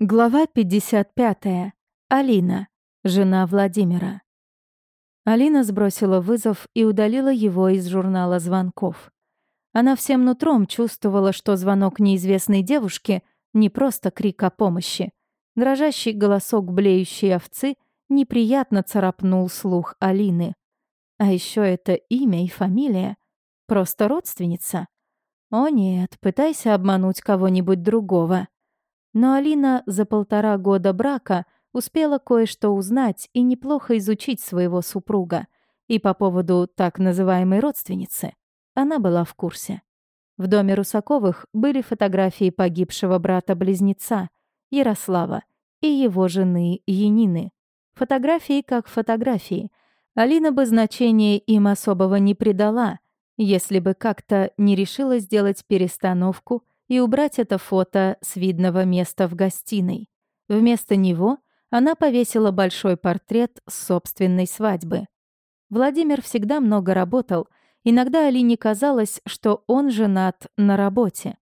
Глава 55. Алина, жена Владимира. Алина сбросила вызов и удалила его из журнала звонков. Она всем нутром чувствовала, что звонок неизвестной девушки не просто крик о помощи. Дрожащий голосок блеющей овцы неприятно царапнул слух Алины. А еще это имя и фамилия. Просто родственница. О нет, пытайся обмануть кого-нибудь другого. Но Алина за полтора года брака успела кое-что узнать и неплохо изучить своего супруга. И по поводу так называемой родственницы она была в курсе. В доме Русаковых были фотографии погибшего брата-близнеца Ярослава и его жены Янины. Фотографии как фотографии. Алина бы значения им особого не придала, если бы как-то не решила сделать перестановку и убрать это фото с видного места в гостиной. Вместо него она повесила большой портрет собственной свадьбы. Владимир всегда много работал, иногда Алине казалось, что он женат на работе.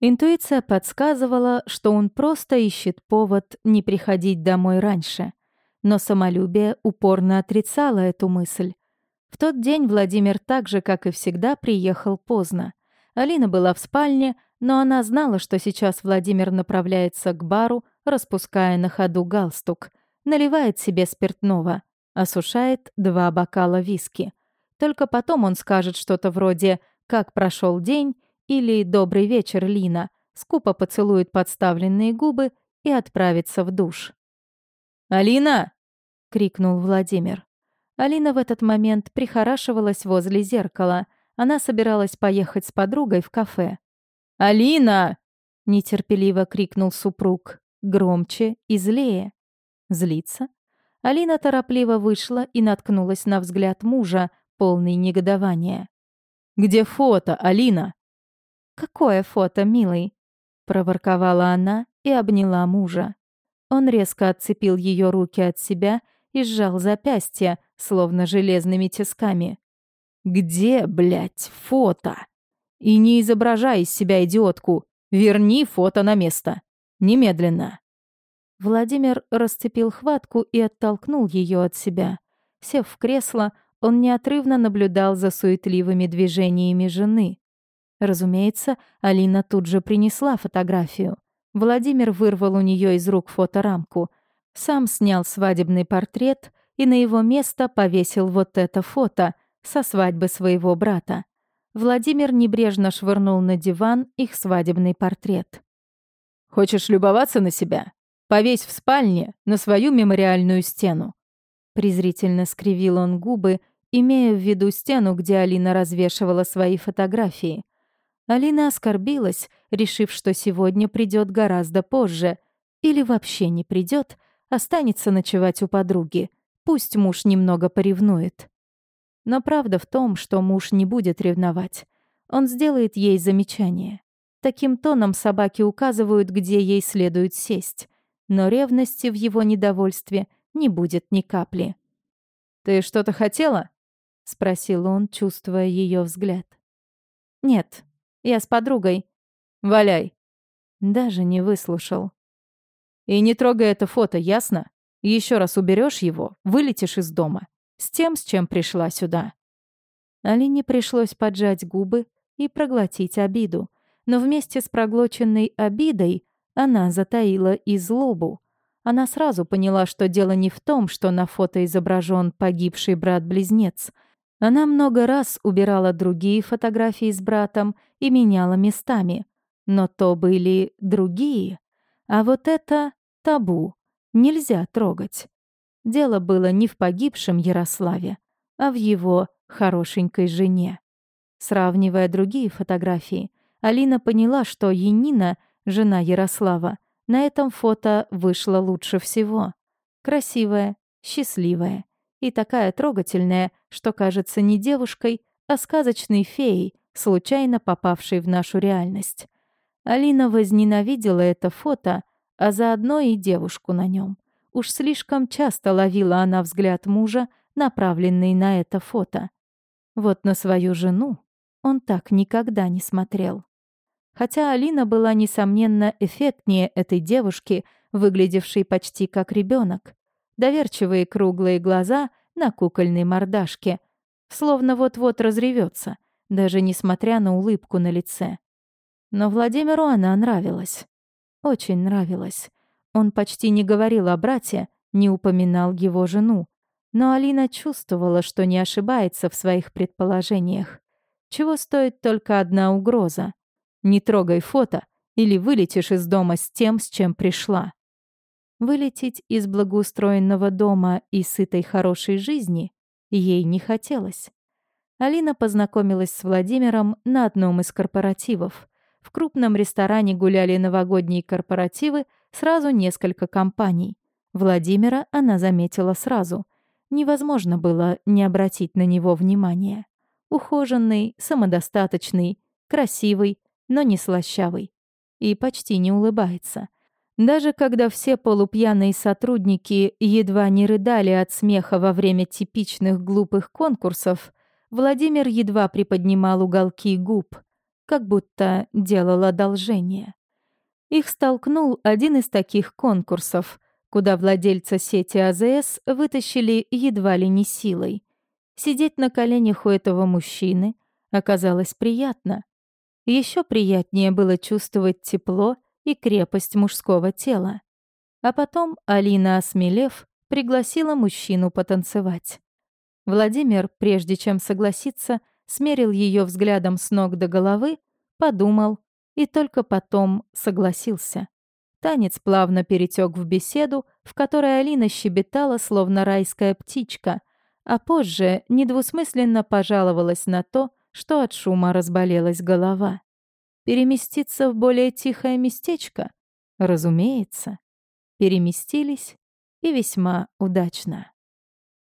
Интуиция подсказывала, что он просто ищет повод не приходить домой раньше. Но самолюбие упорно отрицало эту мысль. В тот день Владимир так же, как и всегда, приехал поздно. Алина была в спальне, но она знала, что сейчас Владимир направляется к бару, распуская на ходу галстук, наливает себе спиртного, осушает два бокала виски. Только потом он скажет что-то вроде «Как прошел день?» или «Добрый вечер, Лина», скупо поцелует подставленные губы и отправится в душ. «Алина!» — крикнул Владимир. Алина в этот момент прихорашивалась возле зеркала. Она собиралась поехать с подругой в кафе. «Алина!» — нетерпеливо крикнул супруг, громче и злее. Злиться? Алина торопливо вышла и наткнулась на взгляд мужа, полный негодования. «Где фото, Алина?» «Какое фото, милый?» — проворковала она и обняла мужа. Он резко отцепил ее руки от себя и сжал запястья, словно железными тисками. «Где, блядь, фото?» И не изображай из себя идиотку. Верни фото на место. Немедленно. Владимир расцепил хватку и оттолкнул ее от себя. Сев в кресло, он неотрывно наблюдал за суетливыми движениями жены. Разумеется, Алина тут же принесла фотографию. Владимир вырвал у нее из рук фоторамку, сам снял свадебный портрет и на его место повесил вот это фото со свадьбы своего брата. Владимир небрежно швырнул на диван их свадебный портрет. «Хочешь любоваться на себя? Повесь в спальне на свою мемориальную стену». Презрительно скривил он губы, имея в виду стену, где Алина развешивала свои фотографии. Алина оскорбилась, решив, что сегодня придет гораздо позже. Или вообще не придет, останется ночевать у подруги. Пусть муж немного поревнует. Но правда в том, что муж не будет ревновать. Он сделает ей замечание. Таким тоном собаки указывают, где ей следует сесть. Но ревности в его недовольстве не будет ни капли. «Ты что-то хотела?» — спросил он, чувствуя ее взгляд. «Нет, я с подругой». «Валяй». Даже не выслушал. «И не трогай это фото, ясно? Еще раз уберешь его, вылетишь из дома с тем, с чем пришла сюда. Алине пришлось поджать губы и проглотить обиду, но вместе с проглоченной обидой она затаила и злобу. Она сразу поняла, что дело не в том, что на фото изображен погибший брат-близнец. Она много раз убирала другие фотографии с братом и меняла местами. Но то были другие. А вот это табу. Нельзя трогать. Дело было не в погибшем Ярославе, а в его хорошенькой жене. Сравнивая другие фотографии, Алина поняла, что Енина, жена Ярослава, на этом фото вышла лучше всего. Красивая, счастливая и такая трогательная, что кажется не девушкой, а сказочной феей, случайно попавшей в нашу реальность. Алина возненавидела это фото, а заодно и девушку на нем. Уж слишком часто ловила она взгляд мужа, направленный на это фото. Вот на свою жену он так никогда не смотрел. Хотя Алина была, несомненно, эффектнее этой девушки, выглядевший почти как ребенок, доверчивые круглые глаза на кукольной мордашке, словно вот-вот разревется, даже несмотря на улыбку на лице. Но Владимиру она нравилась. Очень нравилась. Он почти не говорил о брате, не упоминал его жену. Но Алина чувствовала, что не ошибается в своих предположениях. Чего стоит только одна угроза. Не трогай фото, или вылетишь из дома с тем, с чем пришла. Вылететь из благоустроенного дома и сытой хорошей жизни ей не хотелось. Алина познакомилась с Владимиром на одном из корпоративов. В крупном ресторане гуляли новогодние корпоративы сразу несколько компаний. Владимира она заметила сразу. Невозможно было не обратить на него внимания. Ухоженный, самодостаточный, красивый, но не слащавый. И почти не улыбается. Даже когда все полупьяные сотрудники едва не рыдали от смеха во время типичных глупых конкурсов, Владимир едва приподнимал уголки губ, как будто делал одолжение. Их столкнул один из таких конкурсов, куда владельца сети АЗС вытащили едва ли не силой. Сидеть на коленях у этого мужчины оказалось приятно. Еще приятнее было чувствовать тепло и крепость мужского тела. А потом Алина, осмелев, пригласила мужчину потанцевать. Владимир, прежде чем согласиться, смерил ее взглядом с ног до головы, подумал и только потом согласился. Танец плавно перетек в беседу, в которой Алина щебетала, словно райская птичка, а позже недвусмысленно пожаловалась на то, что от шума разболелась голова. Переместиться в более тихое местечко? Разумеется. Переместились и весьма удачно.